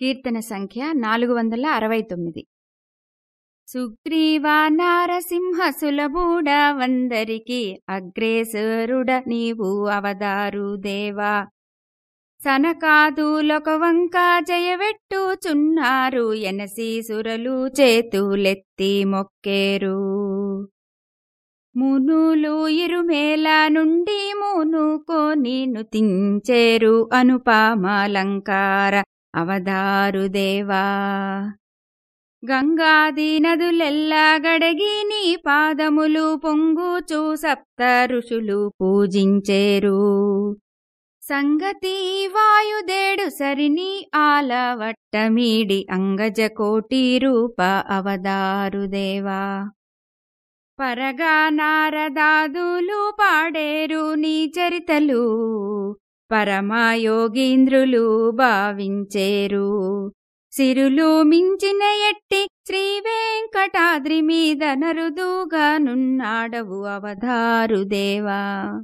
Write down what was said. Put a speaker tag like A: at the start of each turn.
A: కీర్తన సంఖ్య నాలుగు వందల అరవై తొమ్మిది. సుగ్రీవా నారసింహ సులభూడ వందరికి అగ్రేసరుడ నీవు అవదారు దేవా. సనకాదులొక వంక జయవెట్టుచున్నారు ఎనసీసురలు చేతులెత్తి మొక్కేరు. మునులు ఇరుమేల నుండి మునుకో నీను తించేరు అనుపామాలంకార. అవదారుదేవా గంగాది నదులెల్లా గడగి నీ పాదములు పొంగుచూ సప్త ఋషులు పూజించేరు. సంగతి వాయుదేడు సరిని ఆలవట్టమీడి అంగజ కోటి రూప అవదారుదేవా పరగా నారదాదులు పాడేరు నీ చరితలు. పరమయోగీంద్రులు భావించేరు. సిరులు మించిన ఎట్టి శ్రీ వెంకటాద్రి మీద నరుదుగానున్నాడవు అవధారు దేవా.